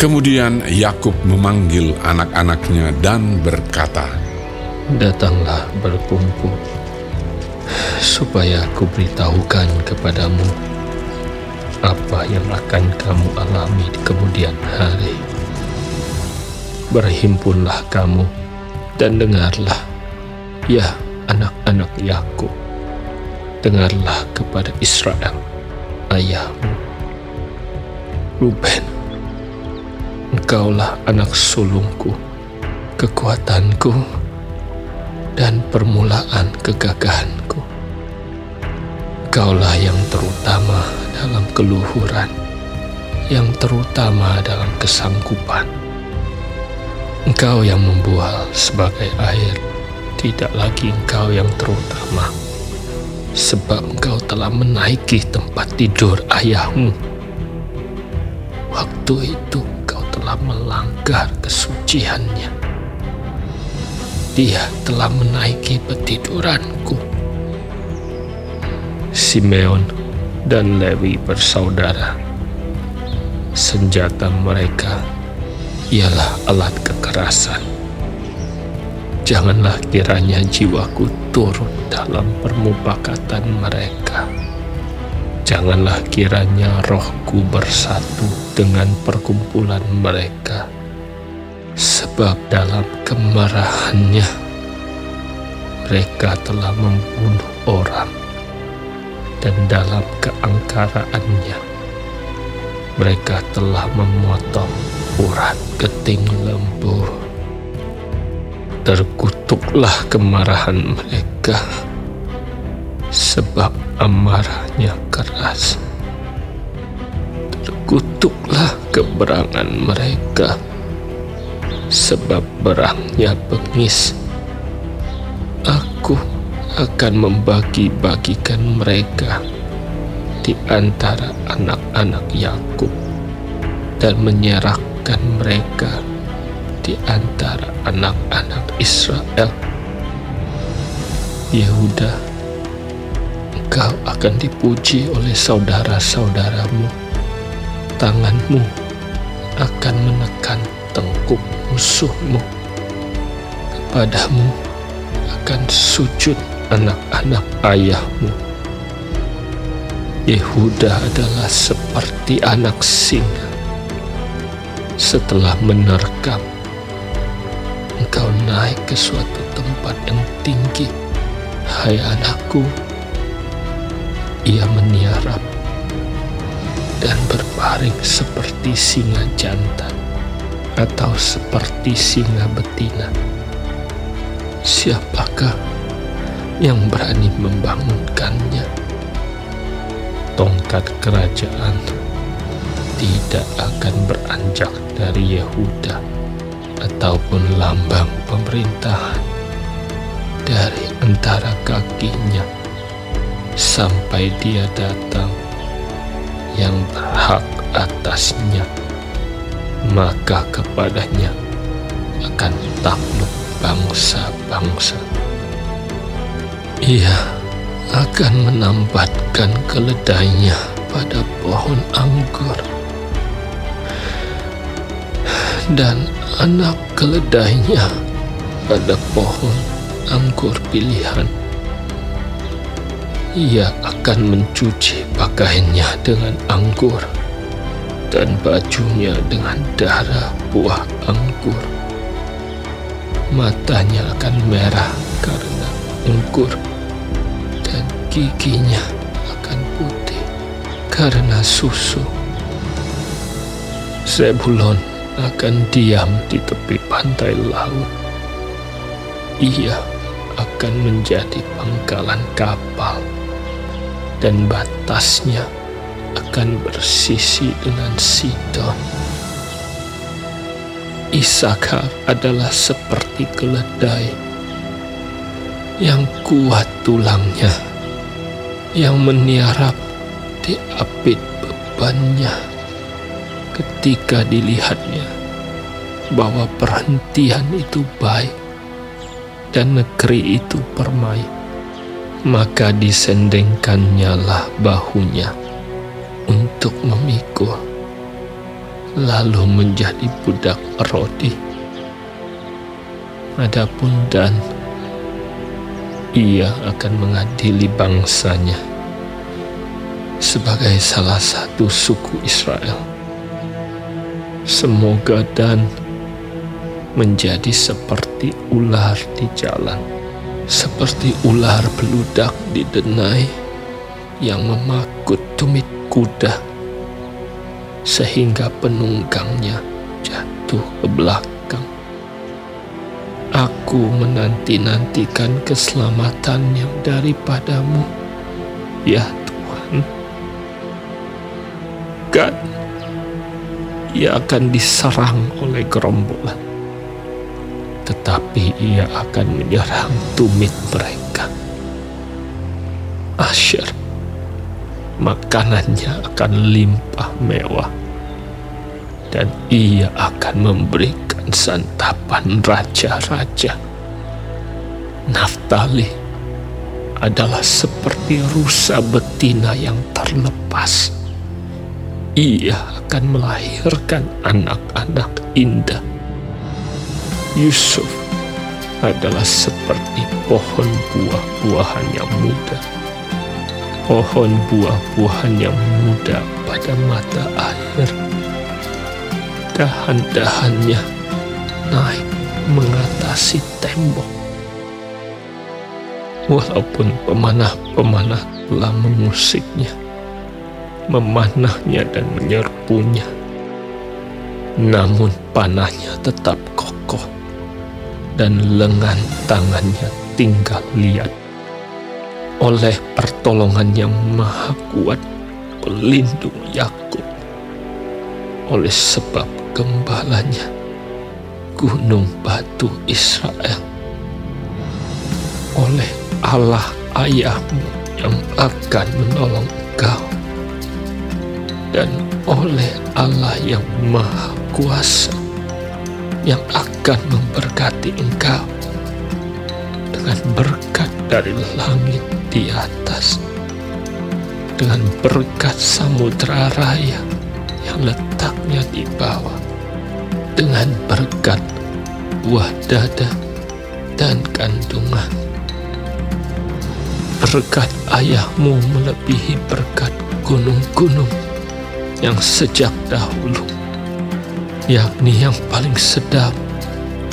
Kemudian Yakub memanggil anak-anaknya dan berkata, Datanglah berkumpul, supaya aku beritahukan kepadamu apa yang akan kamu alami di kemudian hari. Berhimpunlah kamu dan dengarlah, ya anak-anak Yakub, dengarlah kepada Israel, ayahmu. Ruben, engkaulah anak sulungku, kekuatanku, dan permulaan kegagahanku. Engkaulah yang terutama dalam keluhuran, yang terutama dalam kesanggupan. Engkau yang membual sebagai air, tidak lagi engkau yang terutama. Sebab engkau telah menaiki tempat tidur ayahmu. Waktu itu telah melanggar kesuciannya. Dia telah menaiki petiduranku Simeon dan Lewi bersaudara. Senjata mereka ialah alat kekerasan. Janganlah kiranya jiwaku turut dalam permupakatan mereka. Janganlah kiranya rohku bersatu dengan perkumpulan mereka. Sebab dalam kemarahannya mereka telah membunuh orang dan dalam keangkaraannya mereka telah memotong urat keting lembu. Terkutuklah kemarahan mereka sebab amarahnya keras. Terkutuklah keberangan mereka sebab berangnya bengis. Aku akan membagi-bagikan mereka di antara anak-anak Yakub dan menyerahkan mereka di antara anak-anak Israel. Yehuda, engkau akan dipuji oleh saudara-saudaramu. Tanganmu akan menekan tengkuk musuhmu. Kepadamu akan sujud anak-anak ayahmu. Yehuda adalah seperti anak singa. Setelah menerkam, engkau naik ke suatu tempat yang tinggi. Hai anakku, ia meniarap dan berbaring seperti singa jantan atau seperti singa betina. Siapakah yang berani membangunkannya. Tongkat kerajaan tidak akan beranjak dari Yehuda ataupun lambang pemerintahan dari antara kakinya sampai dia datang yang berhak atasnya maka kepadanya akan takluk bangsa-bangsa. Ia akan menambatkan keledainya pada pohon anggur dan anak keledainya pada pohon anggur pilihan. Ia akan mencuci pakaiannya dengan anggur dan bajunya dengan darah buah anggur. Matanya akan merah karena anggur giginya akan putih karena susu. Zebulon akan diam di tepi pantai laut. Ia akan menjadi pangkalan kapal dan batasnya akan bersisi dengan Sidon. Isakar adalah seperti keledai yang kuat tulangnya yang meniarap di apit bebannya ketika dilihatnya bahwa perhentian itu baik dan negeri itu permai maka disendengkannya lah bahunya untuk memikul lalu menjadi budak roti. Adapun Dan, ia akan mengadili bangsanya sebagai salah satu suku Israel. Semoga Dan menjadi seperti ular di jalan, seperti ular beludak di denai yang memakut tumit kuda sehingga penunggangnya jatuh ke belakang. Aku menanti-nantikan keselamatan yang daripadamu, ya Tuhan. Kan, ia akan diserang oleh gerombolan, tetapi ia akan menyerang tumit mereka. Asher makanannya akan limpah mewah dan ia akan memberikan santapan raja-raja. Naftali adalah seperti rusa betina yang terlepas. Ia akan melahirkan anak-anak indah. Yusuf adalah seperti pohon buah-buahan yang muda pohon buah-buahan yang muda pada mata air. Dahan-dahannya naik mengatasi tembok. Walaupun pemanah-pemanah telah mengusiknya, memanahnya dan menyerpunya, namun panahnya tetap dan lengan tangannya tinggal liat oleh pertolongan yang maha kuat pelindung Yakub. Oleh sebab gembalanya gunung batu Israel. Oleh Allah ayahmu yang akan menolong engkau. Dan oleh Allah yang maha kuasa yang akan memberkati engkau dengan berkat dari langit di atas dengan berkat samudra raya yang letaknya di bawah dengan berkat buah dada dan kandungan. Berkat ayahmu melebihi berkat gunung-gunung yang sejak dahulu yakni yang paling sedap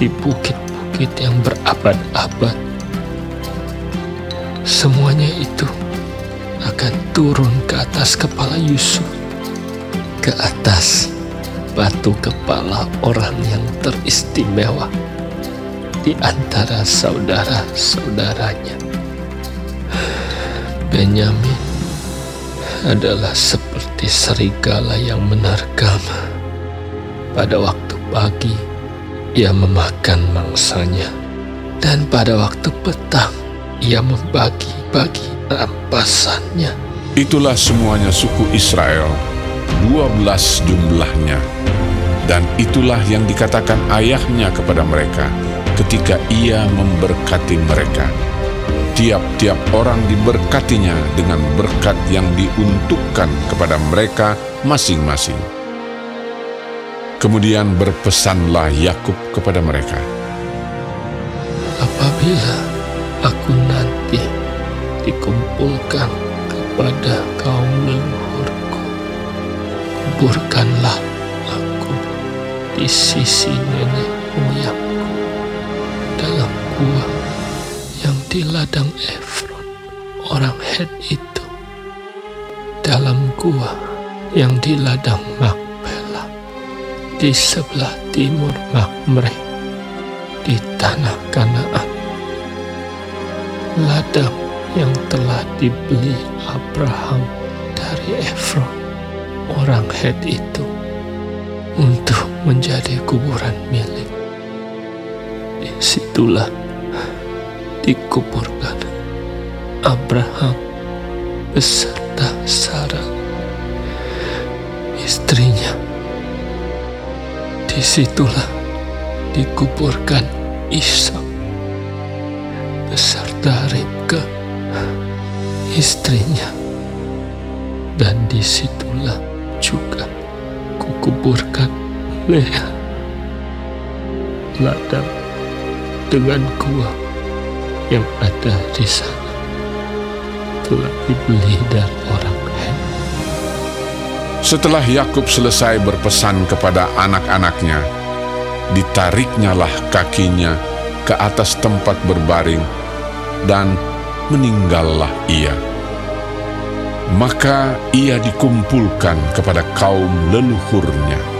di bukit-bukit yang berabad-abad Semuanya itu akan turun ke atas kepala Yusuf, ke atas batu kepala orang yang teristimewa di antara saudara-saudaranya. Benyamin adalah seperti serigala yang menerkam. Pada waktu pagi, ia memakan mangsanya, dan pada waktu petang, ia membagi-bagi rampasannya. Itulah semuanya suku Israel, dua belas jumlahnya. Dan itulah yang dikatakan ayahnya kepada mereka ketika ia memberkati mereka. Tiap-tiap orang diberkatinya dengan berkat yang diuntukkan kepada mereka masing-masing. Kemudian berpesanlah Yakub kepada mereka. Apabila aku nanti dikumpulkan kepada kaum leluhurku. Kuburkanlah aku di sisi nenek moyangku dalam gua yang di ladang Efron, orang Het itu, dalam gua yang di ladang Makpela, di sebelah timur Makmre, di tanah Kanaan ladang yang telah dibeli Abraham dari Efron, orang Het itu, untuk menjadi kuburan milik. Di situlah dikuburkan Abraham beserta Sarah, Di situlah dikuburkan Ishak beserta Ribka, istrinya. Dan di situlah juga kukuburkan kuburkan Lea. Ladang dengan gua yang ada di sana telah dibeli dari orang. Setelah Yakub selesai berpesan kepada anak-anaknya, ditariknyalah kakinya ke atas tempat berbaring dan meninggallah ia. Maka ia dikumpulkan kepada kaum leluhurnya.